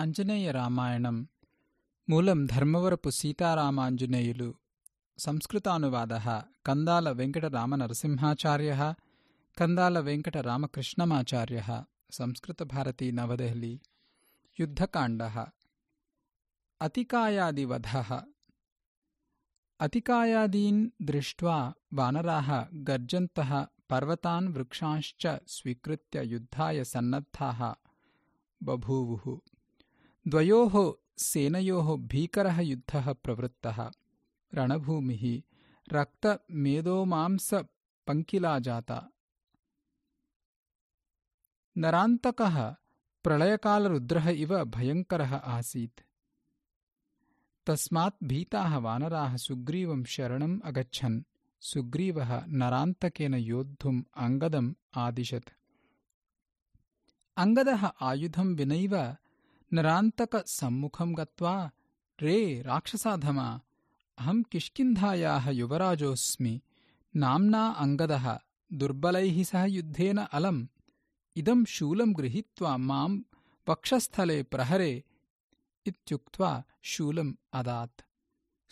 आञ्जनेयरामायणम् मूलम् धर्मवरपु सीतारामाञ्जनेयुलु संस्कृतानुवादः कन्दालवेङ्कटरामनरसिंहाचार्यः कन्दालवेङ्कटरामकृष्णमाचार्यः संस्कृतभारती नवदेहली युद्धकाण्डः अतिकायादीन् दृष्ट्वा वानराः गर्जन्तः पर्वतान् वृक्षांश्च स्वीकृत्य युद्धाय सन्नद्धाः बभूवुः द्वयोः सेनयोः भीकरः युद्धः प्रवृत्तः। रणभूमिः। रक्तमेदोमांसपङ्किला जाता। नरान्तकः प्रलयकालरुद्रः इव भयङ्करः आसीत्। तस्मात् भीताः वानराः सुग्रीवं शरणम् अगच्छन्। सुग्रीवः नरान्तकेन योद्धुम् अङ्गदम् आदिशत्। अङ्गदः आयुधं विनैव नरान्तकसम्मुखं गत्वा रे राक्षसाधमा अहं किष्किन्धायाः युवराजोऽस्मि नाम्ना अङ्गदः दुर्बलैः सह युद्धेन अलम् इदं शूलं गृहीत्वा मां वक्षस्थले प्रहरे इत्युक्त्वा शूलम् अदात्।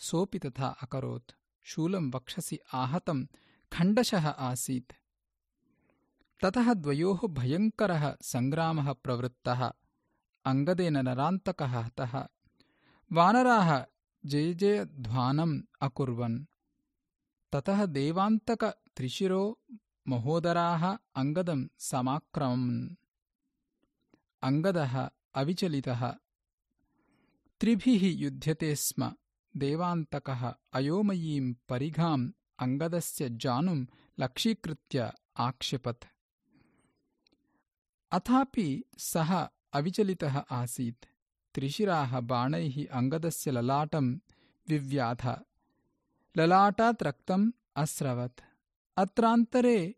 सोऽपि तथा अकरोत्। शूलं वक्षसि आहतं खण्डशः आसीत्। ततः द्वयोः भयङ्करः सङ्ग्रामः प्रवृत्तः अङ्गदेन नरान्तकः हतः वानराः ततः देवान्तकत्रिशिरो महोदराः अङ्गदं समाक्रमन्। अङ्गदः अविचलितः। त्रिभिः युध्यते स्म। देवान्तकः अयोमयीं परिघाम् अङ्गदस्य जानुं लक्षीकृत्य आक्षिपत्। अथापि सः अविचलितः आसीत्। त्रिशिराः बाणैः अङ्गदस्य ललाटं विव्याध ललाटात् रक्तम् अस्रवत्। अत्रान्तरे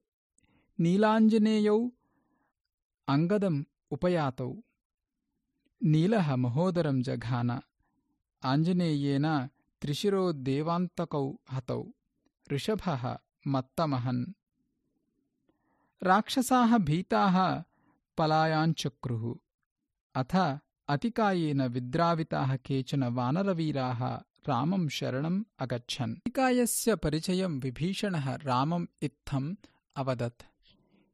नीलाञ्जनेयौ अङ्गदम् उपयातौ। नीलः महोदरं जघान। आञ्जनेयेन त्रिशिरो देवान्तकौ हतौ। ऋषभः मत्तमहन्। राक्षसाः भीताः पलायाञ्चक्रुः अथ अतिकायेन विद्राविताः केचन वानरवीराः रामं शरणम् अगच्छन्। अतिकायस्य परिचयं विभीषणः रामम् इत्थम् अवदत्।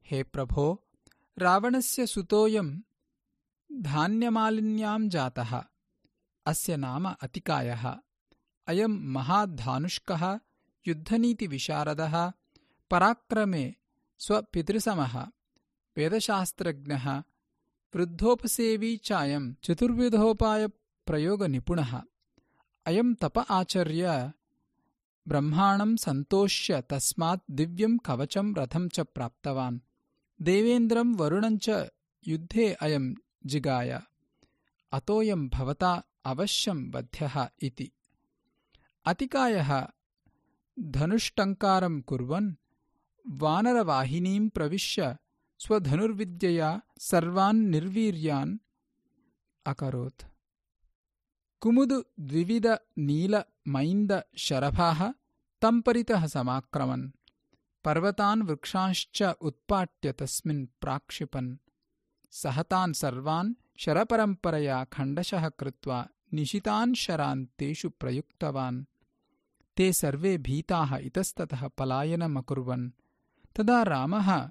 हे प्रभो रावणस्य सुतोऽयं धान्यमालिन्यां जातः। अस्य नाम अतिकायः। अयं महाधानुष्कः युद्धनीतिविशारदः पराक्रमे स्वपितृसमः वेदशास्त्रज्ञः वृद्धोपसेवी चायं चतुर्विधोपायप्रयोगनिपुणः अयं तप आचर्य ब्रह्माणं सन्तोष्य तस्मात् दिव्यं कवचं रथं च प्राप्तवान्। देवेन्द्रं वरुणं च युद्धे अयं जिगाय। अतोऽयं भवता अवश्यं वध्यः इति। अतिकायः धनुष्टङ्कारं कुर्वन् वानरवाहिनीं प्रविश्य स्वधनुर्विद्यया सर्वान् निर्वीर्यान् अकरोत्। कुमुदुद्विविधनीलमैन्दशरभाः तं परितः समाक्रमन्। पर्वतान् वृक्षांश्च उत्पाट्य तस्मिन् प्राक्षिपन्। सहतान् सर्वान् शरपरम्परया खण्डशः कृत्वा निशितान् शरान् तेषु प्रयुक्तवान्। ते सर्वे भीताः इतस्ततः पलायनमकुर्वन्। तदा रामः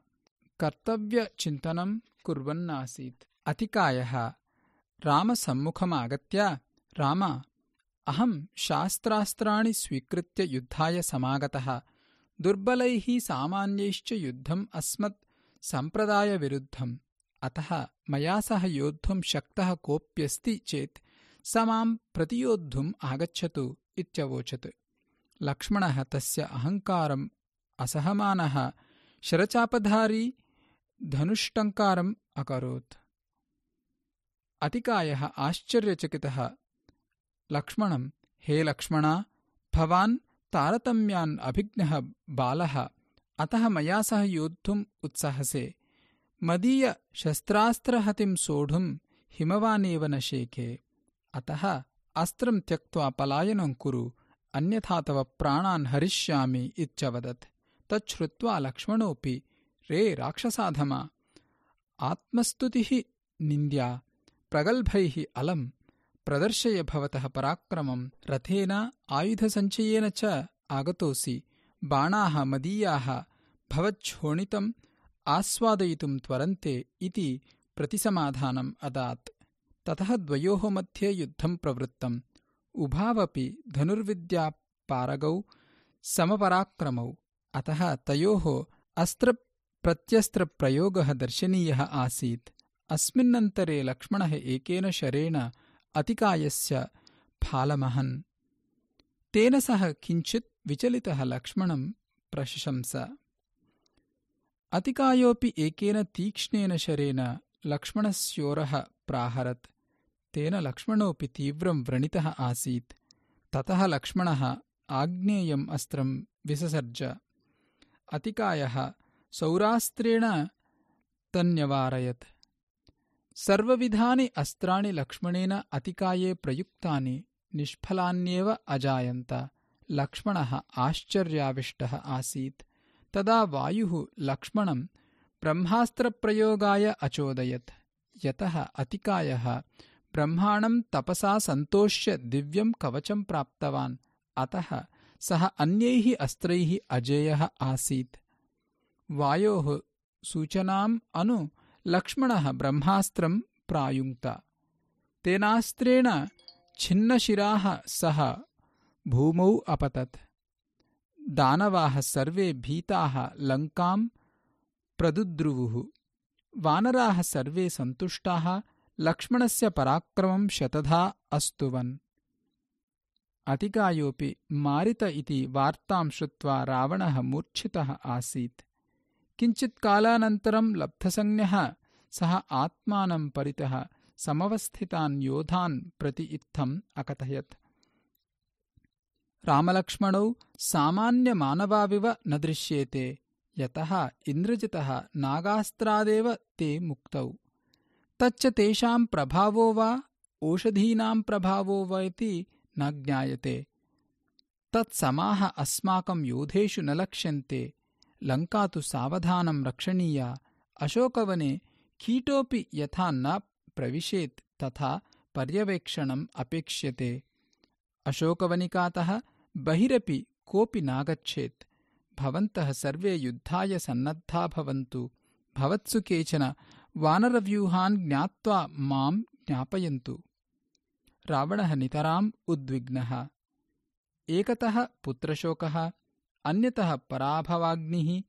कर्तव्यचिन्तनं कुर्वन्नासीत्। अतिकायः रामसम्मुखमागत्य राम अहं शास्त्रास्त्राणि स्वीकृत्य युद्धाय समागतः। दुर्बलैः सामान्यैश्च युद्धम् अस्मत् सम्प्रदायविरुद्धम्। अतः मया सह योद्धुं शक्तः कोऽप्यस्ति चेत् स मां प्रतियोद्धुम् आगच्छतु इत्यवोचत्। लक्ष्मणः तस्य अहङ्कारम् असहमानः। शरचापधारी धनुष्टङ्कारम् अकरोत्। अतिकायः आश्चर्यचकितः। लक्ष्मणं हे लक्ष्मणा भवान् तारतम्यान् अभिज्ञः बालः अतः मया सह योद्धुम् उत्सहसे। मदीयशस्त्रास्त्रहतिं सोढुं हिमवानेव न शेखे। अतः अस्त्रं त्यक्त्वा पलायनं कुरु अन्यथा तव प्राणान् हरिष्यामि इत्यवदत् तच्छ्रुत्वा लक्ष्मणोऽपि रे राक्षसाधमा। आत्मस्तुतिः निन्द्या प्रगल्भैः अलम् प्रदर्शय भवतः पराक्रमम् रथेन आयुधसञ्चयेन च आगतोऽसि बाणाः मदीयाः भवच्छोणितम् आस्वादयितुम् त्वरन्ते इति प्रतिसमाधानम् अदात्। ततः द्वयोः मध्ये युद्धम् प्रवृत्तम्। उभावपि धनुर्विद्यापारगौ समपराक्रमौ। अतः तयोः अस्त्रप्रत्यस्त्रप्रयोगः दर्शनीयः आसीत्। अस्मिन्नन्तरे लक्ष्मणः एकेन शरेण अतिकायस्य फालमहन्। तेन सह किञ्चित् विचलितः लक्ष्मणम् प्रशंस। अतिकायोऽपि एकेन तीक्ष्णेन शरेण लक्ष्मणस्योरः प्राहरत्। तेन लक्ष्मणोऽपि तीव्रम् व्रणितः आसीत्। ततः लक्ष्मणः आग्नेयम् अस्त्रम् विससर्ज। अतिकायः सौरास्त्रेण तन्यवारयत्। सर्वविधानि अस्त्राणि लक्ष्मणेन अतिकाये प्रयुक्तानि निष्फलान्येव अजायन्त। लक्ष्मणः आश्चर्याविष्टः आसीत्। तदा वायुः लक्ष्मणम् ब्रह्मास्त्रप्रयोगाय अचोदयत्। यतः अतिकायः ब्रह्माणम् तपसा सन्तोष्य दिव्यम् कवचम् प्राप्तवान्। अतः सः अन्यैः अस्त्रैः अजेयः आसीत् वायोः सूचनाम् अनु लक्ष्मणः ब्रह्मास्त्रम् प्रायुङ्क्त। तेनास्त्रेण छिन्नशिराः सः भूमौ अपतत्। दानवाः सर्वे भीताः लङ्काम् प्रदुद्रुवुः। वानराः सर्वे सन्तुष्टाः लक्ष्मणस्य पराक्रमम् शतधा अस्तुवन्। अतिकायोऽपि मारित इति वार्ताम् श्रुत्वा रावणः मूर्छितः आसीत् किञ्चित्कालानन्तरम् लब्धसंज्ञः सः आत्मानम् परितः समवस्थितान् योधान् प्रति इत्थम् अकथयत्। रामलक्ष्मणौ सामान्यमानवाविव न दृश्येते यतः इन्द्रजितः नागास्त्रादेव ते मुक्तौ। तच्च तेषाम् प्रभावो वा ओषधीनाम् प्रभावो वा इति न ज्ञायते। तत्समाः अस्माकम् योधेषु न लक्ष्यन्ते लङ्का तु सावधानम् रक्षणीया। अशोकवने कीटोऽपि यथा न प्रविशेत् तथा पर्यवेक्षणम् अपेक्ष्यते। अशोकवनिकातः बहिरपि कोऽपि नागच्छेत्। भवन्तः सर्वे युद्धाय सन्नद्धा भवन्तु। भवत्सु केचन वानरव्यूहान् ज्ञात्वा माम् ज्ञापयन्तु। रावणः नितराम् उद्विग्नः। एकतः पुत्रशोकः अन्यतः पराभवाग्निः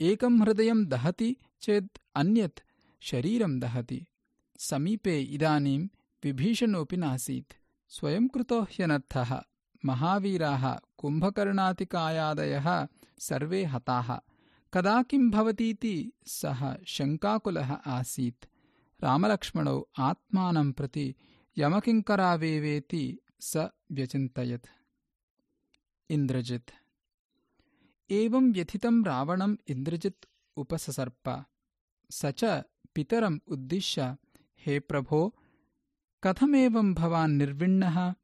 एकम् हृदयम् दहति चेत् अन्यत् शरीरम् दहति। समीपे इदानीम् विभीषणोऽपि नासीत्। स्वयम् कृतो ह्यनर्थः। महावीराः कुम्भकर्णातिकायादयः सर्वे हताः। कदा किम् भवतीति सः शङ्काकुलः आसीत्। रामलक्ष्मणौ आत्मानम् प्रति यमकिङ्करावेवेति स व्यचिन्तयत्। इन्द्रजित् एवम् व्यथितम् रावणम् इन्द्रजित् उपससर्प। स च पितरम् उद्दिश्य हे प्रभो कथमेवम् भवान् निर्विण्णः?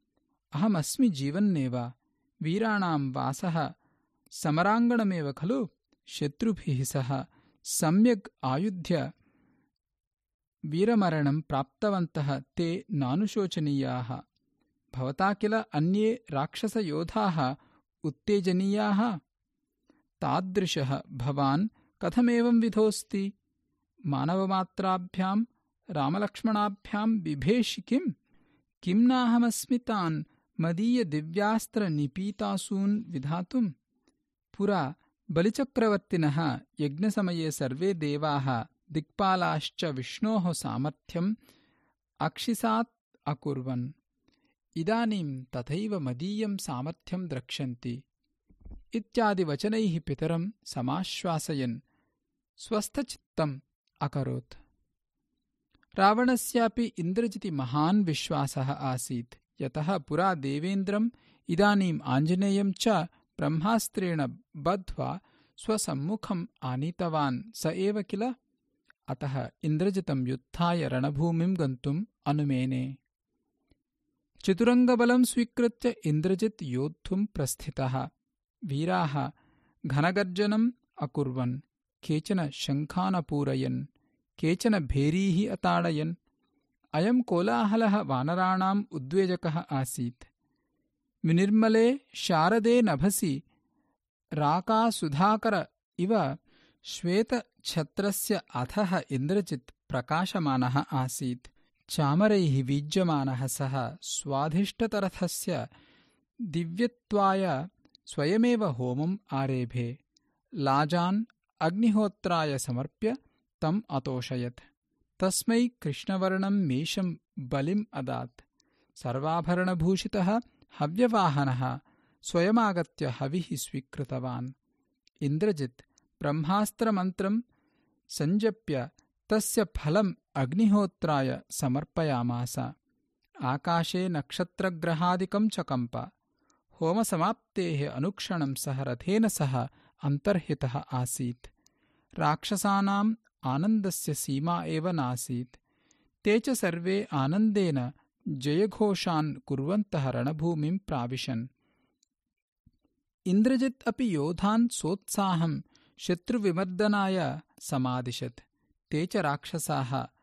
अहमस्मि जीवन्नेव। वीराणाम् वासः। समराङ्गणमेव खलु? शत्रुभिः सह। सम्यग् आयुध्य। वीरमरणम् प्राप्तवन्तः ते नानुशोचनीयाः। भवता किल अन्ये राक्षसयोधाः उत्तेजनीयाः तादृशः भवान् कथमेवं विधोऽस्ति? मानवमात्राभ्याम् रामलक्ष्मणाभ्याम् बिभेषि किम् किम् नाहमस्मि तान् मदीयदिव्यास्त्रनिपीतासून् विधातुम् पुरा बलिचक्रवर्तिनः यज्ञसमये सर्वे देवाः दिक्पालाश्च विष्णोः सामर्थ्यम् अक्षिसात् अकुर्वन्। इदानीम् तथैव मदीयम् सामर्थ्यम् द्रक्ष्यन्ति इत्यादिवचनैः पितरम् समाश्वासयन् स्वस्थचित्तम् अकरोत्। रावणस्यापि इन्द्रजिति महान् विश्वासः आसीत्। यतः पुरा देवेन्द्रम् इदानीम् आञ्जनेयम् च ब्रह्मास्त्रेण बद्ध्वा स्वसम्मुखम् आनीतवान् स एव किल? अतः इन्द्रजितम् युद्धाय रणभूमिम् गन्तुम् अनुमेने। चतुरङ्गबलम् स्वीकृत्य इन्द्रजित् योद्धुम् प्रस्थितः वीराः घनगर्जनम् अकुर्वन् केचन शङ्खानपूरयन् केचन भेरीः अताडयन्। अयम् कोलाहलः वानराणाम् उद्वेजकः आसीत्। विनिर्मले शारदे नभसि राकासुधाकर इव श्वेतछत्रस्य अधः इन्द्रजित् प्रकाशमानः आसीत्। चामरैः वीज्यमानः सः स्वाधिष्ठतरथस्य दिव्यत्वाय स्वयमेव होमम् आरेभे। लाजान् अग्निहोत्राय समर्प्य तम् अतोषयत्। तस्मै कृष्णवर्णम् मेषम् बलिम् अदात्। सर्वाभरणभूषितः हव्यवाहनः स्वयमागत्य हविः स्वीकृतवान्। इन्द्रजित् ब्रह्मास्त्रमन्त्रम् सञ्जप्य तस्य फलम् अग्निहोत्राय समर्पयामास। आकाशे नक्षत्रग्रहादिकम् च कम्प होमसमाप्तेः अनुक्षणम् सः रथेन सह अन्तर्हितः आसीत्। राक्षसानाम् आनन्दस्य सीमा एव नासीत्। ते च सर्वे आनन्देन जयघोषान् कुर्वन्तः रणभूमिम् प्राविशन्। इन्द्रजित् अपि योधान् सोत्साहम् शत्रुविमर्दनाय समादिशत्। ते च राक्षसाः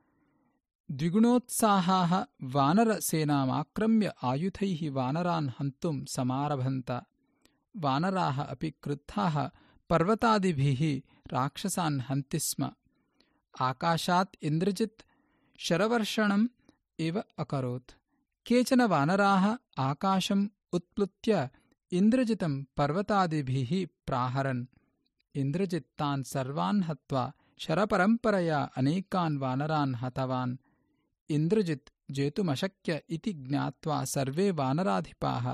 द्विगुणोत्साहाः वानरसेनामाक्रम्य आयुधैः वानरान् हन्तुम् समारभन्त। वानराः अपि क्रुद्धाः पर्वतादिभिः राक्षसान् हन्ति स्म। आकाशात् इन्द्रजित् शरवर्षणम् एव अकरोत्। केचन वानराः आकाशम् उत्प्लुत्य इन्द्रजितम् पर्वतादिभिः प्राहरन्। इन्द्रजित्तान् सर्वान् हत्वा शरपरम्परया अनेकान् वानरान् हतवान् इन्द्रजित् जेतुमशक्य इति ज्ञात्वा सर्वे वानराधिपाः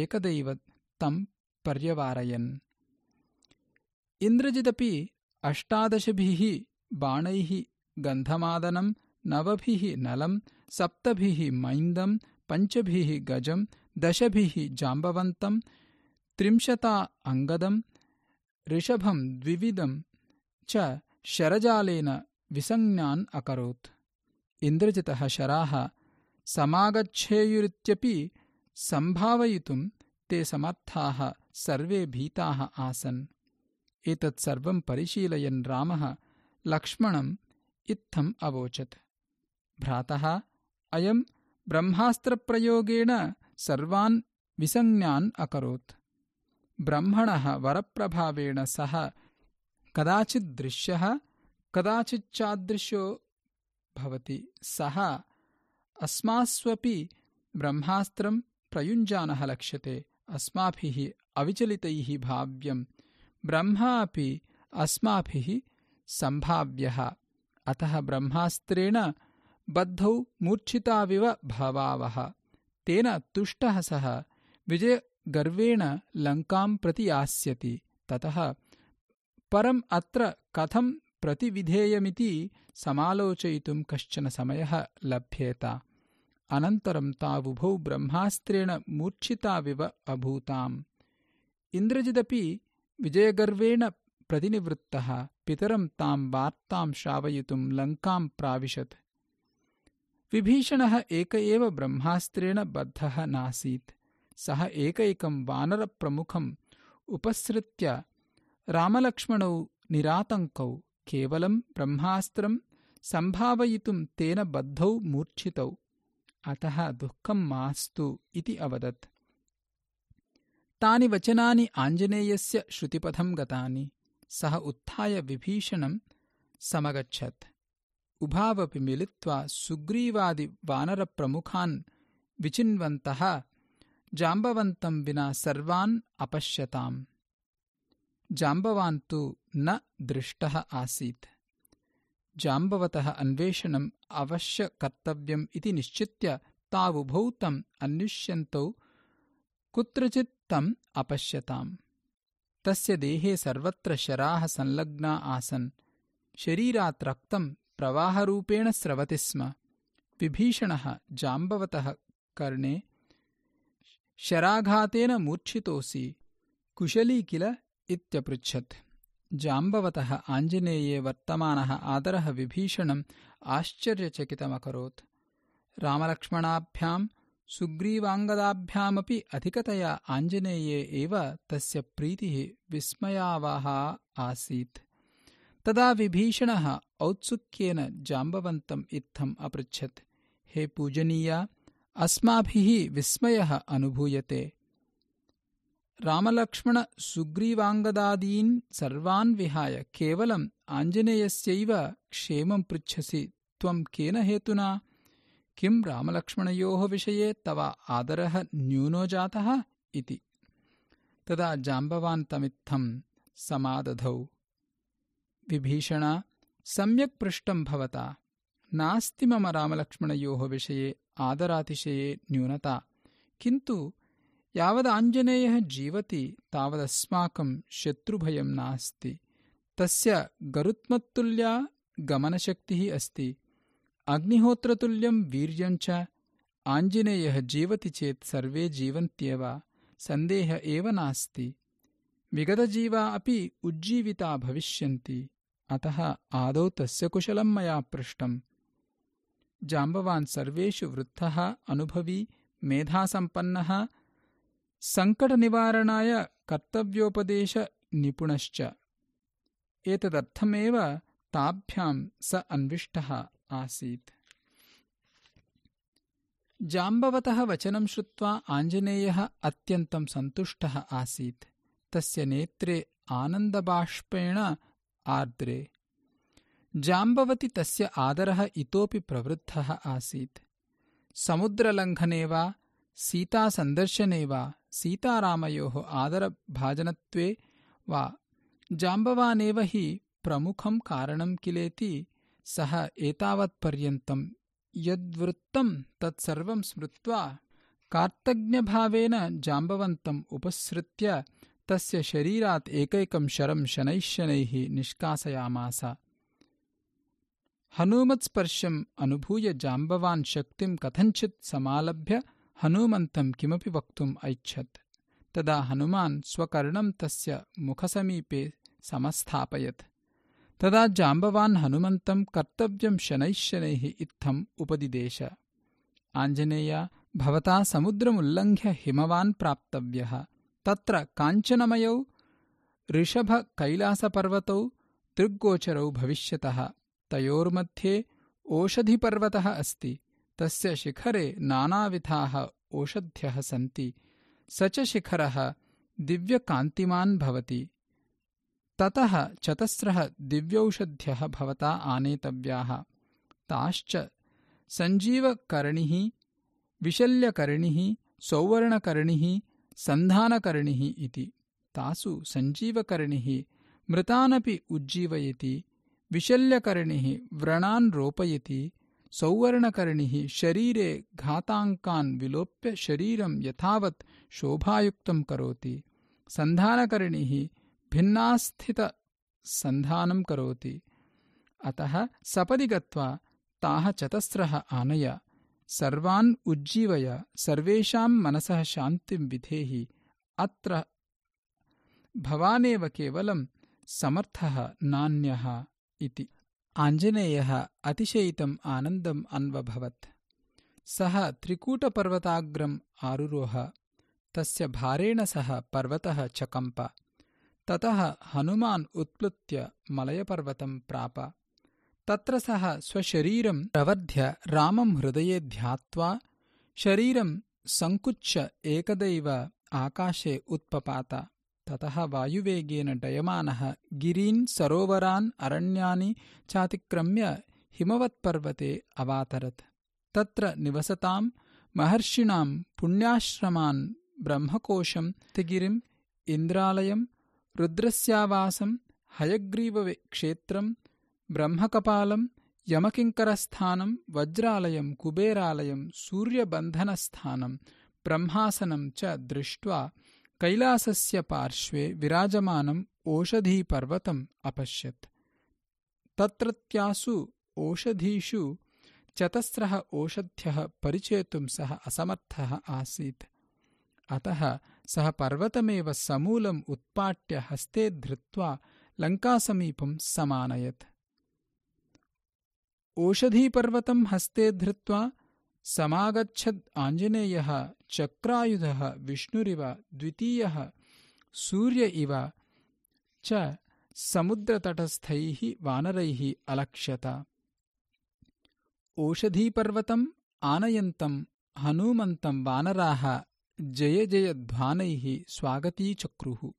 एकदैव तम् पर्यवारयन्। इन्द्रजिदपि अष्टादशभिः बाणैः गन्धमादनम् नवभिः नलम् सप्तभिः मैन्दम् पञ्चभिः गजम् दशभिः जाम्बवन्तम् त्रिंशता अङ्गदम् ऋषभम् द्विविधम् च शरजालेन विसञ्ज्ञान् अकरोत् इन्द्रजितः शराः समागच्छेयुरित्यपि सम्भावयितुम् ते समर्थाः सर्वे भीताः आसन्। एतत्सर्वम् परिशीलयन् रामः लक्ष्मणम् इत्थम् अवोचत्। भ्रातः अयम् ब्रह्मास्त्रप्रयोगेण सर्वान् विसञ्ज्ञान् अकरोत्। ब्रह्मणः वरप्रभावेण सः कदाचिद्दृश्यः कदाचिच्चादृश्यो भवति। सः अस्मास्वपि ब्रह्मास्त्रम् प्रयुञ्जानः लक्ष्यते। अस्माभिः अविचलितैः भाव्यम् ब्रह्मा अपि अस्माभिः सम्भाव्यः। अतः ब्रह्मास्त्रेण बद्धौ मूर्च्छिताविव भवावः। तेन तुष्टः सः विजयगर्वेण लङ्काम् प्रति यास्यति। ततः परम् अत्र कथम् प्रतिविधेयमिति समालोचयितुम् कश्चन समयः लभ्येत। अनन्तरम् तावुभौ ब्रह्मास्त्रेण मूर्च्छिताविव अभूताम्। इन्द्रजिदपि विजयगर्वेण प्रतिनिवृत्तः पितरम् ताम् वार्ताम् श्रावयितुम् लङ्काम् प्राविशत्। विभीषणः एक एव ब्रह्मास्त्रेण बद्धः नासीत्। सः एकैकम् वानरप्रमुखम् उपसृत्य रामलक्ष्मणौ निरातङ्कौ केवलम् ब्रह्मास्त्रम् सम्भावयितुम् तेन बद्धौ मूर्च्छितौ। अतः दुःखम् मास्तु इति अवदत्। तानि वचनानि आञ्जनेयस्य श्रुतिपथम् गतानि। सः उत्थाय विभीषणम् समगच्छत्। उभावपि मिलित्वा सुग्रीवादिवानरप्रमुखान् विचिन्वन्तः जाम्बवन्तम् विना सर्वान् अपश्यताम् जाम्बवान् तु न दृष्टः आसीत्। जाम्बवतः अन्वेषणम् अवश्यकर्तव्यम् इति निश्चित्य तावुभौ तम् अन्विष्यन्तौ कुत्रचित् तम् अपश्यताम्। तस्य देहे सर्वत्र शराः संलग्ना आसन्। शरीरात् रक्तम् प्रवाहरूपेण स्रवति स्म। विभीषणः जाम्बवतः कर्णे शराघातेन मूर्च्छितोऽसि। कुशली किल इत्यपृच्छत्। जाम्बवतः आञ्जनेये वर्तमानः आदरः विभीषणम् आश्चर्यचकितमकरोत्। रामलक्ष्मणाभ्याम् सुग्रीवाङ्गदाभ्यामपि अधिकतया आञ्जनेये एव तस्य प्रीतिः विस्मयावहा आसीत्। तदा विभीषणः औत्सुक्येन जाम्बवन्तम् इत्थम् अपृच्छत्। हे पूजनीया अस्माभिः विस्मयः अनुभूयते रामलक्ष्मणसुग्रीवाङ्गदादीन् सर्वान् विहाय केवलम् आञ्जनेयस्यैव क्षेमं पृच्छसि। त्वं केन हेतुना? किं रामलक्ष्मणयोः विषये तव आदरः न्यूनो जातः इति। तदा जाम्बवान् तमित्थं समादधौ। विभीषण सम्यक् पृष्टं भवता। नास्ति मम रामलक्ष्मणयोः विषये आदरातिशये न्यूनता। किन्तु यावदाञ्जनेयः जीवति तावदस्माकं शत्रुभयं नास्ति। तस्य गरुत्मत्तुल्या गमनशक्तिः अस्ति। अग्निहोत्रतुल्यं वीर्यञ्च आञ्जनेयः जीवति चेत् सर्वे जीवन्त्येव सन्देह एव नास्ति। विगतजीवा अपि उज्जीविता भविष्यन्ति। अतः आदौ तस्य कुशलं मया पृष्टम्। जाम्बवान् सर्वेषु वृद्धः अनुभवी मेधासम्पन्नः सङ्कटनिवारणाय कर्तव्योपदेशनिपुणश्च एतदर्थमेव ताभ्यां स अन्विष्टः आसीत्। जाम्बवतः वचनं श्रुत्वा आञ्जनेयः अत्यन्तं सन्तुष्टः आसीत्। तस्य नेत्रे आनन्दबाष्पेण आर्द्रे। जाम्बवति तस्य आदरः इतोपि प्रवृद्धः आसीत्। समुद्रलङ्घने वा सीतासन्दर्शने वा सीतारामयोः आदरभाजनत्वे वा जाम्बवानेव हि प्रमुखं कारणं किलेति सः एतावत्पर्यन्तं यद्वृत्तं तत्सर्वं स्मृत्वा कार्तज्ञभावेन जाम्बवन्तम् उपसृत्य तस्य शरीरात् एकैकं शरं शनैः शनैः निष्कासयामास। हनूमत्स्पर्शम् अनुभूय जाम्बवान् शक्तिं कथञ्चित् समालभ्य हनूमन्तं किमपि वक्तुम् ऐच्छत्। तदा हनुमान् स्वकर्णं तस्य मुखसमीपे समस्थापयत्। तदा जाम्बवान् हनुमन्तं कर्तव्यं शनैः शनैः इत्थम् उपदिदेश। आञ्जनेय भवता समुद्रमुल्लङ्घ्य हिमवान् प्राप्तव्यः। तत्र काञ्चनमयौ ऋषभकैलासपर्वतौ दृग्गोचरौ भविष्यतः। तयोर्मध्ये ओषधिपर्वतः अस्ति तस्य शिखरे नानाविधाः ओषध्यः सन्ति। स च शिखरः दिव्यकान्तिमान् भवति। ततः चतस्रः दिव्यौषध्यः भवता आनेतव्याः। ताश्च सञ्जीवकर्णिः विशल्यकर्णिः सौवर्णकर्णिः सन्धानकर्णिः इति। तासु सञ्जीवकर्णिः मृतानपि उज्जीवयति विशल्यकर्णिः व्रणान् रोपयति सौवर्णकर्णिः शरीरे घाताङ्कान् विलोप्य शरीरं यथावत् शोभायुक्तं करोति। सन्धानकर्णिः भिन्नास्थितसन्धानं करोति। अतः सपदि गत्वा ताः चतस्रः आनय। सर्वान् उज्जीवय। सर्वेषां मनसः शान्तिं विधेहि। अत्र भवानेव केवलं समर्थः नान्यः इति आञ्जनेयः अतिशयितम् आनन्दम् अन्वभवत्। सः त्रिकूटपर्वताग्रम् आरुरोह तस्य भारेण सह पर्वतः चकम्प ततः हनुमान् उत्प्लुत्य मलयपर्वतं प्राप। तत्र सः स्वशरीरं प्रवर्ध्य रामं हृदये ध्यात्वा शरीरं सङ्कुच्य एकदैव आकाशे उत्पपात ततः वायुवेगेन डयमानः गिरीन् सरोवरान् अरण्यानि चातिक्रम्य हिमवत्पर्वते अवातरत्। तत्र निवसतां महर्षिणां पुण्याश्रमान् ब्रह्मकोशं तिगिरिम् इन्द्रालयं रुद्रस्यावासं हयग्रीवक्षेत्रं ब्रह्मकपालं यमकिङ्करस्थानं वज्रालयं कुबेरालयं सूर्यबन्धनस्थानं ब्रह्मासनं च दृष्ट्वा कैलासस्य पार्श्वे विराजमानम् ओषधीपर्वतम् अपश्यत्। तत्रत्यासु ओषधीषु चतस्रः ओषध्यः परिचेतुं सः असमर्थः आसीत्। अतः सः पर्वतमेव समूलम् उत्पाट्य हस्ते धृत्वा लङ्कासमीपं समानयत्। ओषधीपर्वतं हस्ते धृत्वा समागच्छद् आञ्जनेयः चक्रायुधः विष्णुरिव द्वितीयः सूर्य इव च समुद्रतटस्थैः वानरैः अलक्ष्यत। ओषधीपर्वतम् आनयन्तम् हनूमन्तम् वानराः जयजयध्वानैः स्वागतीचक्रुः।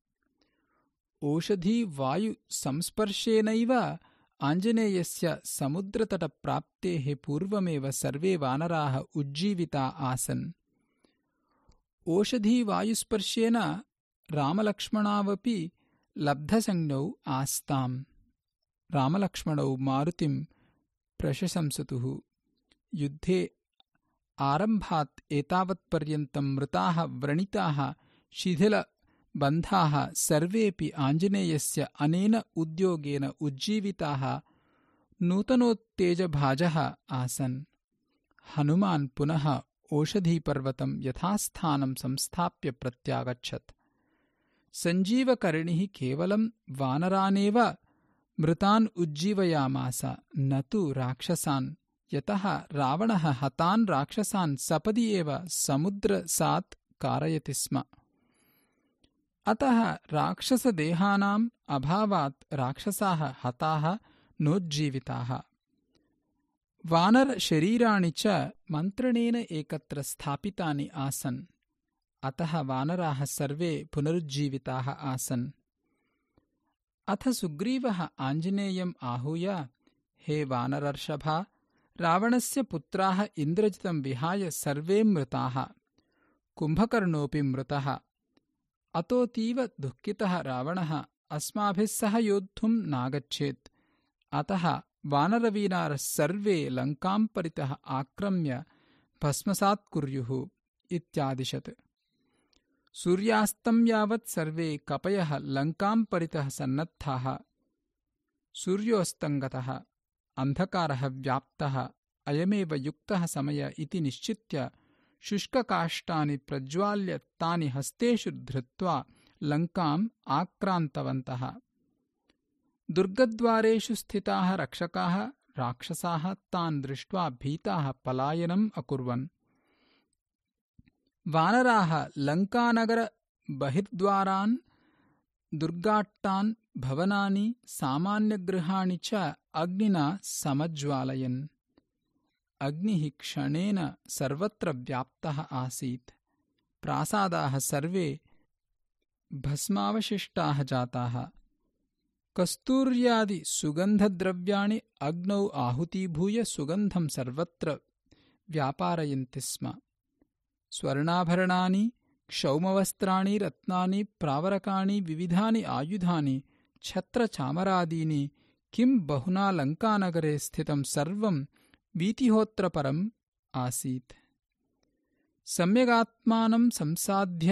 ओषधीवायुसंस्पर्शेनैव आञ्जनेयस्य समुद्रतटप्राप्तेः पूर्वमेव सर्वे वानराः उज्जीविता आसन्। ओषधीवायुस्पर्शेन रामलक्ष्मणावपि लब्धसंज्ञौ आस्ताम्। रामलक्ष्मणौ मारुतिम् प्रशशंसतुः युद्धे आरम्भात् एतावत्पर्यन्तम् मृताः व्रणिताः शिथिलबन्धाः सर्वेऽपि आञ्जनेयस्य अनेन उद्योगेन उज्जीविताः नूतनोत्तेजभाजः आसन्। हनुमान् पुनः ओषधीपर्वतम् यथास्थानं संस्थाप्य प्रत्यागच्छत्। सञ्जीवकर्णिः केवलं वानरानेव मृतान् उज्जीवयामास न तु राक्षसान्। यतः रावणः हतान् राक्षसान् सपदि एव समुद्रसात् कारयति स्म अतः राक्षसदेहानाम् अभावात् राक्षसाः हताः नोज्जीविताः। वानरशरीराणि च मन्त्रणेन एकत्र स्थापितानि आसन्। अतः वानराः सर्वे पुनरुज्जीविताः आसन्। अथ सुग्रीवः आञ्जनेयम् आहूय हे वानरर्षभा रावणस्य पुत्राः इन्द्रजितम् विहाय सर्वे मृताः। कुम्भकर्णोऽपि मृतः अतोऽतीव दुःखितः रावणः अस्माभिः सह योद्धुम् नागच्छेत्। अतः वानरवीनारः सर्वे लङ्काम् परितः आक्रम्य भस्मसात्कुर्युः इत्यादिशत्। सूर्यास्तम् यावत् सर्वे कपयः लङ्काम् परितः सन्नद्धाः। सूर्योऽस्तङ्गतः अन्धकारः व्याप्तः अयमेव युक्तः समय इति निश्चित्य शुष्ककाष्ठानि प्रज्वाल्य तानि हस्तेषु धृत्वा लङ्काम् आक्रान्तवन्तः। दुर्गद्वारेषु स्थिताः रक्षकाः राक्षसाः तान् दृष्ट्वा भीताः पलायनम् अकुर्वन्। वानराः लङ्कानगरबहिर्द्वारान् दुर्गाट्टान् भवनानि सामान्यगृहाणि च अग्निना समज्वालयन् अग्निः क्षणेन सर्वत्र व्याप्तः आसीत्। प्रासादाः सर्वे भस्मावशिष्टाः जाताः। कस्तूर्यादिसुगन्धद्रव्याणि अग्नौ आहूतीभूय सुगन्धम् सर्वत्र व्यापारयन्ति स्म। स्वर्णाभरणानि क्षौमवस्त्राणि रत्नानि प्रावरकाणि विविधानि आयुधानि छत्रचामरादीनि किम् बहुना लङ्कानगरे स्थितम् सर्वम् वीतिहोत्रपरम् आसीत्। सम्यगात्मानम् संसाध्य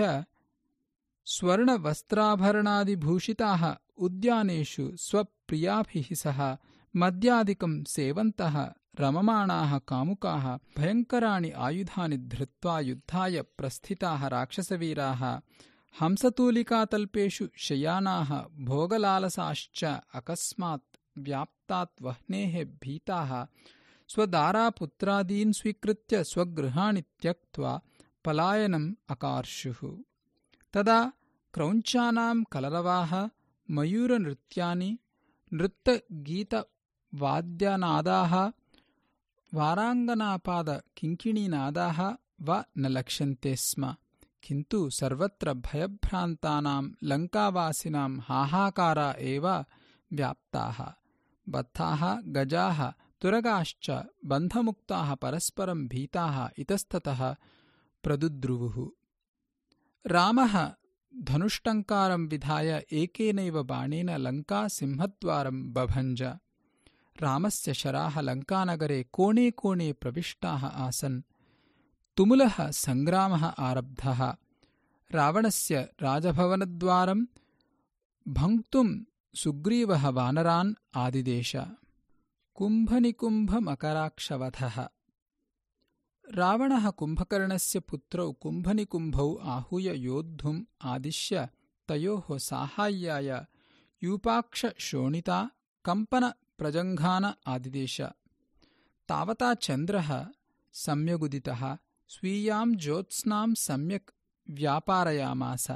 स्वर्णवस्त्राभरणादिभूषिताः उद्यानेषु स्वप्रियाभिः सह मद्यादिकम् सेवन्तः रममाणाः कामुकाः भयङ्कराणि आयुधानि धृत्वा युद्धाय प्रस्थिताः राक्षसवीराः हंसतूलिकातल्पेषु शयानाः भोगलालसाश्च अकस्मात् व्याप्तात् वह्नेः भीताः स्वदारापुत्रादीन् स्वीकृत्य स्वगृहाणि त्यक्त्वा पलायनम् अकार्षुः। तदा क्रौञ्चानाम् कलरवाः मयूरनृत्यानि नृत्तगीतवाद्यनादाः वाराङ्गनापादकिङ्किणीनादाः वा न लक्ष्यन्ते स्म। किन्तु सर्वत्र भयभ्रान्तानाम् लङ्कावासिनाम् हाहाकारा एव व्याप्ताः। बद्धाः गजाः तुरगाश्च बन्धमुक्ताः परस्परम् भीताः इतस्ततः प्रदुद्रुवुः। रामः धनुष्टङ्कारम् विधाय एकेनैव बाणेन लङ्कासिंहद्वारम् बभञ्ज। रामस्य शराः लङ्कानगरे कोणे कोणे प्रविष्टाः आसन्। तुमुलः सङ्ग्रामः आरब्धः। रावणस्य राजभवनद्वारम् भङ्क्तुम् सुग्रीवः वानरान् आदिदेश कुम्भनिकुम्भमकराक्षवधः। रावणः कुम्भकर्णस्य पुत्रौ कुम्भनिकुम्भौ आहूय योद्धुम् आदिश्य तयोः साहाय्याय यूपाक्षशोणिता कम्पन प्रजङ्घान आदिदेश। तावता चन्द्रः सम्यगुदितः स्वीयाम् ज्योत्स्नाम् सम्यक् व्यापारयामास।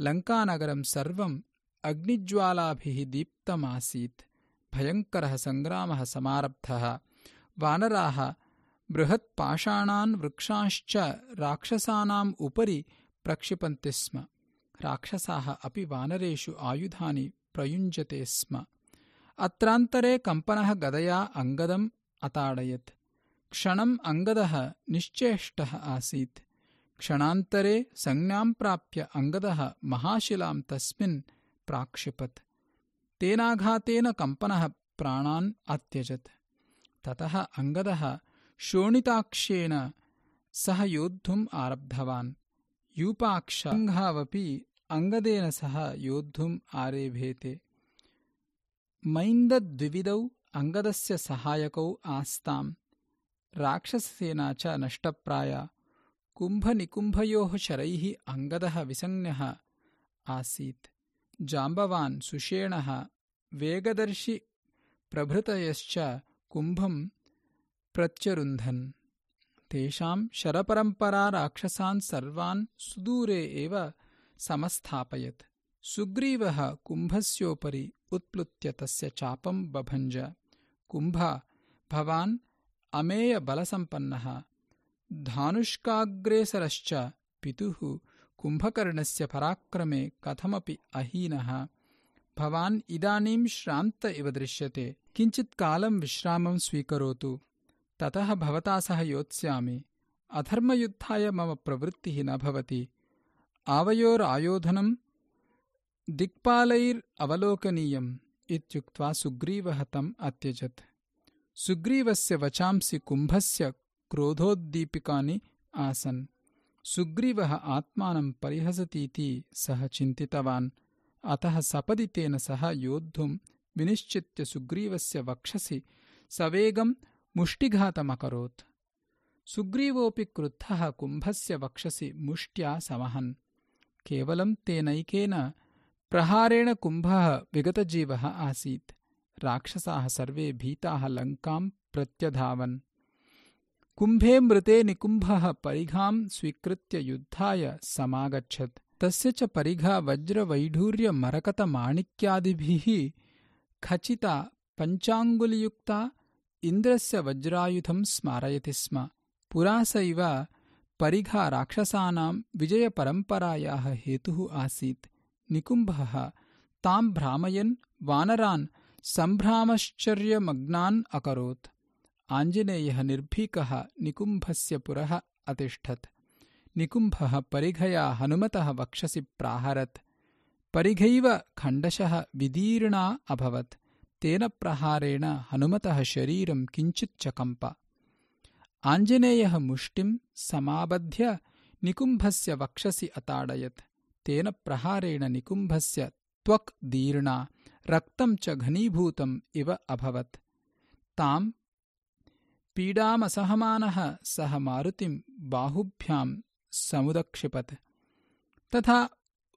लङ्कानगरम् सर्वम् अग्निज्वालाभिः दीप्तमासीत् भयङ्करः सङ्ग्रामः समारब्धः। वानराः बृहत्पाषाणान् वृक्षांश्च राक्षसानाम् उपरि प्रक्षिपन्ति स्म। राक्षसाः अपि वानरेषु आयुधानि प्रयुञ्जते स्म। अत्रान्तरे कम्पनः गदया अङ्गदम् अताडयत्। क्षणम् अङ्गदः निश्चेष्टः आसीत्। क्षणान्तरे संज्ञाम् प्राप्य अङ्गदः महाशिलाम् तस्मिन् प्राक्षिपत् तेनाघातेन कम्पनः प्राणान् अत्यजत्। ततः अङ्गदः शोणिताक्षेण सह योद्धुम् आरब्धवान्। यूपाक्षावपि अङ्गदेन सह योद्धुम् आरेभेते। मैन्दद्विविधौ अङ्गदस्य सहायकौ आस्ताम्। राक्षससेना च नष्टप्राया। कुम्भनिकुम्भयोः शरैः अङ्गदः विसञ्ज्ञः आसीत्। जाम्बवान् सुषेणः वेगदर्शि प्रभृतयश्च कुम्भम् प्रत्यरुन्धन् तेषाम् शरपरम्परा राक्षसान् सर्वान् सुदूरे एव समस्थापयत्। सुग्रीवः कुम्भस्योपरि उत्प्लुत्य तस्य चापम् बभञ्ज। कुम्भ भवान् अमेयबलसम्पन्नः। धानुष्काग्रेसरश्च पितुः कुम्भकर्णस्य पराक्रमे कथमपि अहीनः भवान् इदानीं श्रान्त इव दृश्यते किञ्चित्कालम् विश्रामं स्वीकरोतु। ततः भवता सह योत्स्यामि। अधर्मयुद्धाय मम प्रवृत्तिः न भवति। आवयोरायोधनम् दिक्पालैरवलोकनीयम् इत्युक्त्वा सुग्रीवः तम् अत्यजत्। सुग्रीवस्य वचांसि कुम्भस्य क्रोधोद्दीपिकानि आसन्। सुग्रीवः आत्मानं परिहसतीति सः चिन्तितवान् अतः सपदि तेन सह योद्धुम् विनिश्चित्य सुग्रीवस्य वक्षसि सवेगम् मुष्टिघातमकरोत्। सुग्रीवोऽपि क्रुद्धः कुम्भस्य वक्षसि मुष्ट्या समहन्। केवलं तेनैकेन प्रहारेण कुम्भः विगतजीवः आसीत्। राक्षसाः सर्वे भीताः लङ्काम् प्रत्यधावन्। कुम्भे मृते निकुम्भः परिघाम् स्वीकृत्य युद्धाय समागच्छत् तस्य च परिघा वज्रवैढूर्यमरकतमाणिक्यादिभिः खचिता पञ्चाङ्गुलियुक्ता इन्द्रस्य वज्रायुधम् स्मारयति स्म। पुरा सैव परिघा राक्षसानाम् विजयपरम्परायाः हेतुः आसीत्। निकुम्भः ताम् भ्रामयन् वानरान् सम्भ्रामश्चर्यमग्नान् अकरोत्। आञ्जनेयः निर्भीकः निकुम्भस्य पुरः अतिष्ठत् निकुम्भः परिघया हनुमतः वक्षसि प्राहरत्। परिघैव खण्डशः विदीर्णा अभवत्। तेन प्रहारेण हनुमतः शरीरम् किञ्चिच्चकम्प आञ्जनेयः मुष्टिम् समाबध्य निकुम्भस्य वक्षसि अताडयत्। तेन प्रहारेण निकुम्भस्य त्वक् दीर्णा रक्तम् च घनीभूतम् इव अभवत्। ताम् पीडामसहमानः सः मारुतिम् बाहुभ्याम् समुदक्षिपत्। तथा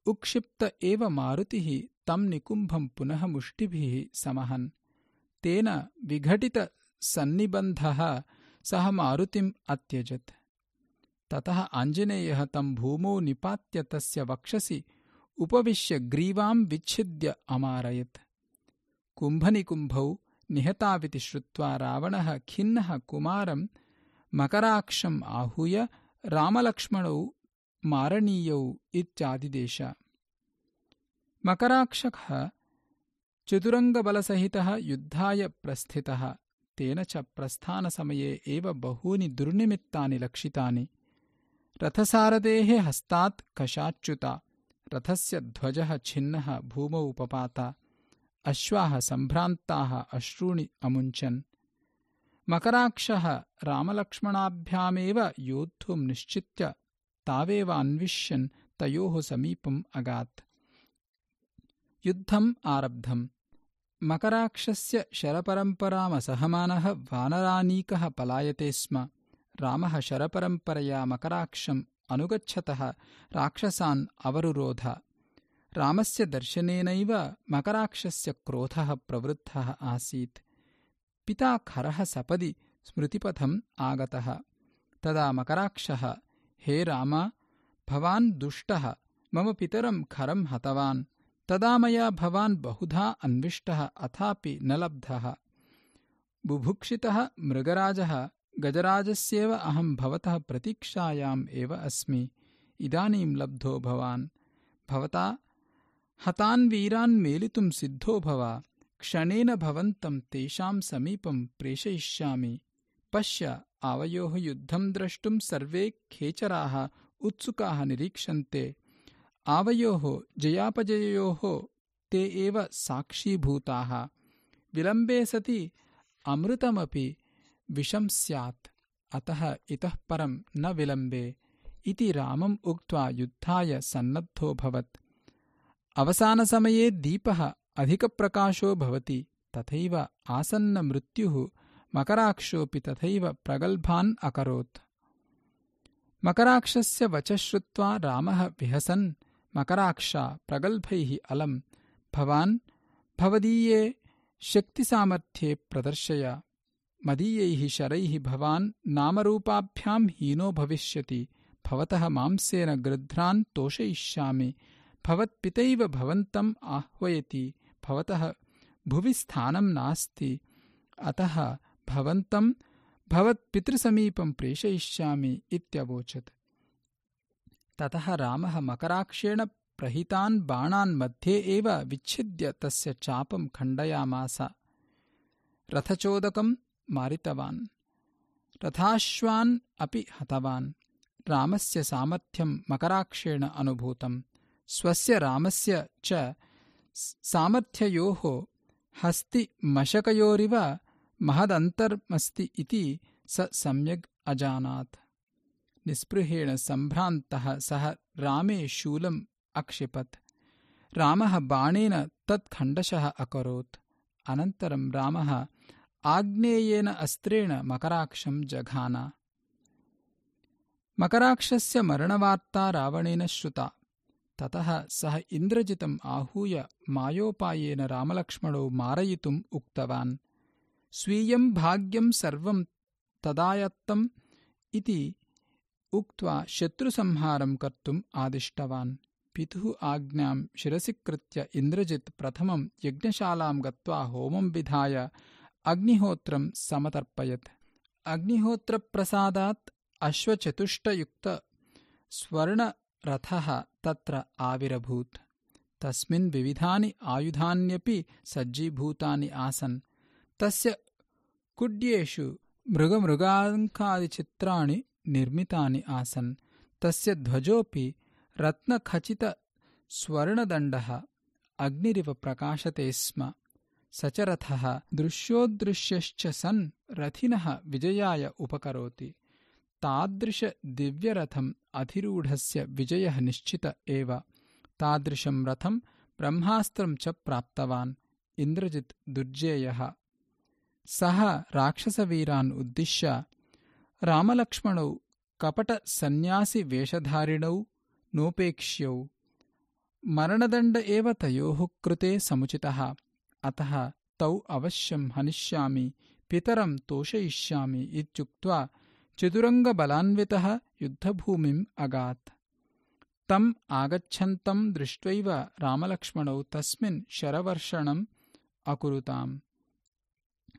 उक्षिप्त एव मारुतिः तम् निकुम्भम् पुनः मुष्टिभिः समहन्। तेन विघटितसन्निबन्धः सः मारुतिम् अत्यजत्। ततः आञ्जनेयः तम् भूमौ निपात्य तस्य वक्षसि उपविश्य ग्रीवाम् विच्छिद्य अमारयत्। कुम्भनिकुम्भौ निहताविति श्रुत्वा रावणः खिन्नः कुमारम् मकराक्षम् आहूय रामलक्ष्मणौ मारणीयौ इत्यादिदेश मकराक्षः चतुरङ्गबलसहितः युद्धाय प्रस्थितः तेन च प्रस्थानसमये एव बहूनि दुर्निमित्तानि लक्षितानि रथसारथेः हस्तात् कशाच्युता रथस्य ध्वजः छिन्नः भूमौ उपपात अश्वाः सम्भ्रान्ताः अश्रूणि अमुञ्चन् मकराक्षः रामलक्ष्मणाभ्यामेव योद्धुम् निश्चित्य तावेव अन्विष्यन् तयोः समीपम् अगात्। युद्धम् आरब्धम्। मकराक्षस्य शरपरम्परामसहमानः वानरानीकः पलायते स्म। रामः शरपरम्परया मकराक्षम् अनुगच्छतः राक्षसान् अवरुरोध। रामस्य दर्शनेनैव मकराक्षस्य क्रोधः प्रवृद्धः आसीत् पिता खरः सपदि स्मृतिपथम् आगतः। तदा मकराक्षः हे राम भवान् दुष्टः मम पितरम् खरम् हतवान्। तदा मया भवान् बहुधा अन्विष्टः अथापि न लब्धः। बुभुक्षितः मृगराजः गजराजस्येव अहम् भवतः प्रतीक्षायाम् एव अस्मि। इदानीं लब्धो भवान्। भवता हतान् वीरान् मेलितुं सिद्धो भव क्षणेन भवन्तं तेषां समीपं प्रेषयिष्यामि। पश्य आवयोः युद्धं द्रष्टुं सर्वे खेचराः उत्सुकाः निरीक्षन्ते। आवयोः जयापजययोः ते एव साक्षीभूताः। विलम्बे सति अमृतमपि विषं स्यात्। अतः इतः परं न विलम्बे। इति रामम् उक्त्वा युद्धाय सन्नद्धोऽभवत् अवसानसमये दीपः अधिकप्रकाशो भवति तथैव आसन्नमृत्युः मकराक्षोऽपि तथैव प्रगल्भान् अकरोत्। मकराक्षस्य वचः श्रुत्वा रामः विहसन् मकराक्षा प्रगल्भैः अलम् भवान् भवदीये शक्तिसामर्थ्ये प्रदर्शय मदीयैः शरैः भवान् नामरूपाभ्याम् हीनो भविष्यति भवतः मांसेन गृध्रान् तोषयिष्यामि भवत्पितैव भवन्तम् आह्वयति भवतः भुवि स्थानं नास्ति। अतः भवन्तं भवत्पितृसमीपं प्रेषयिष्यामि इत्यवोचत्। ततः रामः मकराक्षेण प्रहितान् बाणान् मध्ये एव विच्छिद्य तस्य चापं खण्डयामास। रथचोदकं मारितवान्। रथाश्वान् अपि हतवान्। रामस्य सामर्थ्यं मकराक्षेण अनुभूतम् स्वस्य रामस्य च सामर्थ्ययोः हस्तिमशकयोरिव महदन्तर्मस्ति इति स सम्यग् अजानात् निःस्पृहेण सम्भ्रान्तः सः रामे शूलम् अक्षिपत् रामः बाणेन तत् खण्डशः अकरोत् अनन्तरं रामः आग्नेयेन अस्त्रेण मकराक्षं जघान मकराक्षस्य मरणवार्ता रावणेन श्रुता ततः सः इन्द्रजितम् आहूय मायोपायेन रामलक्ष्मणौ मारयितुम् उक्तवान्। स्वीयं भाग्यं सर्वं तदायत्तम् इति उक्त्वा शत्रुसंहारं कर्तुम् आदिष्टवान्। पितुः आज्ञां शिरसि कृत्य इन्द्रजित् प्रथमं यज्ञशालां गत्वा होमं विधाय अग्निहोत्रं समतर्पयत् अग्निहोत्रप्रसादात् अश्वचतुष्टयुक्तस्वर्णरथः तत्र आविरभूत्। तस्मिन् विविधानि आयुधान्यपि सज्जीभूतानि आसन्। तस्य कुड्येषु मृगमृगाङ्कादिचित्राणि निर्मितानि आसन्। तस्य ध्वजोऽपि रत्नखचितस्वर्णदण्डः अग्निरिव प्रकाशते स्म। स च रथः दृश्योदृश्यश्च सन् रथिनः विजयाय उपकरोति तादृशदिव्यरथम् अधिरूढस्य विजयः निश्चित एव। तादृशं रथं ब्रह्मास्त्रं च प्राप्तवान् इन्द्रजित् दुर्जेयः। सः राक्षसवीरान् उद्दिश्य रामलक्ष्मणौ कपटसन्न्यासिवेषधारिणौ नोपेक्ष्यौ। मरणदण्ड एव तयोः कृते समुचितः। अतः तौ अवश्यं हनिष्यामि पितरं तोषयिष्यामि इत्युक्त्वा चतुरङ्गबलान्वितः युद्धभूमिम् अगात्। तम् आगच्छन्तं दृष्ट्वैव रामलक्ष्मणौ तस्मिन् शरवर्षणम् अकुरुताम्।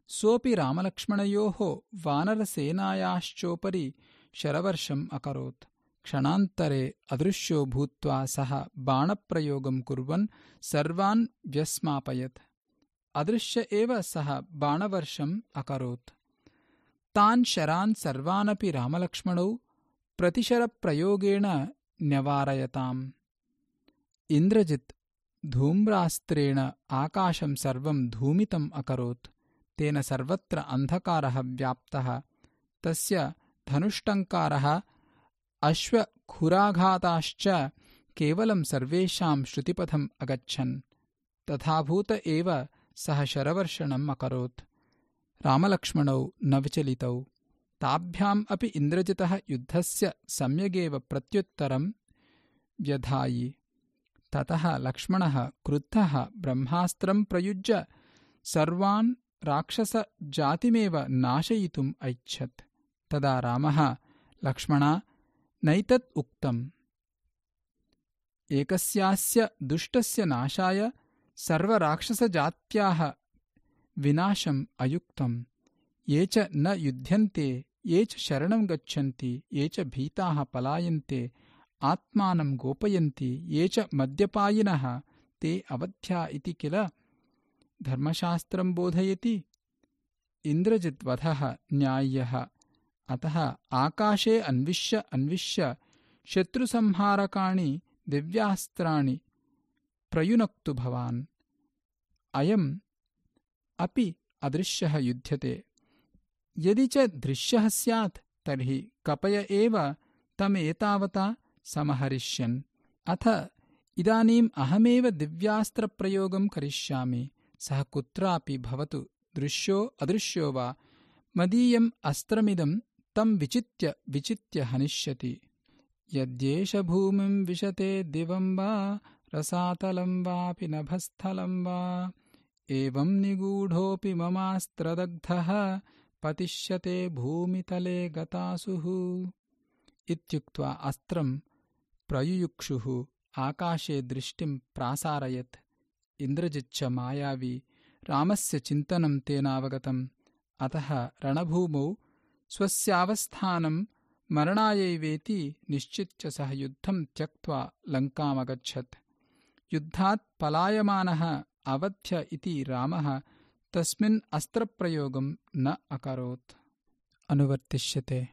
सोऽपि रामलक्ष्मणयोः वानरसेनायाश्चोपरि शरवर्षम् अकरोत्। क्षणान्तरे अदृश्यो भूत्वा सः बाणप्रयोगं कुर्वन् सर्वान् व्यस्मापयत्। अदृश्य एव सः बाणवर्षम् अकरोत् तान् शरान् सर्वानपि रामलक्ष्मणौ प्रतिशरप्रयोगेण न्यवारयताम्। इन्द्रजित् धूम्रास्त्रेण आकाशं सर्वं धूमितम् अकरोत्। तेन सर्वत्र अन्धकारः व्याप्तः। तस्य धनुष्टङ्कारः अश्वखुराघाताश्च केवलं सर्वेषां श्रुतिपथम् अगच्छन्। तथाभूत एव सः शरवर्षणम् अकरोत् रामलक्ष्मणौ न विचलितौ ताभ्याम् अपि इन्द्रजितः युद्धस्य सम्यगेव प्रत्युत्तरं व्यधायि। ततः लक्ष्मणः क्रुद्धः ब्रह्मास्त्रं प्रयुज्य सर्वान् राक्षसजातिमेव नाशयितुम् ऐच्छत्। तदा रामः लक्ष्मणा नैतत् उक्तम्। एकस्यास्य दुष्टस्य नाशाय सर्वराक्षसजात्याः विनाशम् अयुक्तम्। ये च न युध्यन्ते ये च शरणं गच्छन्ति ये च भीताः पलायन्ते आत्मानं गोपयन्ति ये च मद्यपायिनः ते अवध्या इति किल? धर्मशास्त्रं बोधयति? इन्द्रजिद्वधः न्याय्यः। अतः आकाशे अन्विष्य अन्विष्य शत्रुसंहारकाणि दिव्यास्त्राणि प्रयुनक्तु भवान्। अयम् अपि अदृश्यः युध्यते। यदि च दृश्यः स्यात् तर्हि कपय एव तमेतावता समहरिष्यन्। अथ इदानीम् अहमेव दिव्यास्त्रप्रयोगं करिष्यामि। सः कुत्रापि भवतु दृश्यो अदृश्यो वा। मदीयम् अस्त्रमिदं तं विचित्य विचित्य हनिष्यति। यद्येष भूमिं विशते दिवं वा रसातलं वापि नभस्थलं वा एवं निगूढोऽपि ममास्त्रदग्धः पतिष्यते भूमितले गतासुः। इत्युक्त्वा अस्त्रं प्रयुयुक्षुः आकाशे दृष्टिं प्रासारयत्। इन्द्रजिच्च मायावी रामस्य चिन्तनं तेनावगतम्। अतः रणभूमौ स्वस्यावस्थानं मरणायैवेति निश्चित्य सः युद्धं त्यक्त्वा लङ्कामगच्छत्। युद्धात् पलायमानः अवध्य इति रामः तस्मिन् अस्त्रप्रयोगं न अकरोत्। अनुवर्तिष्यते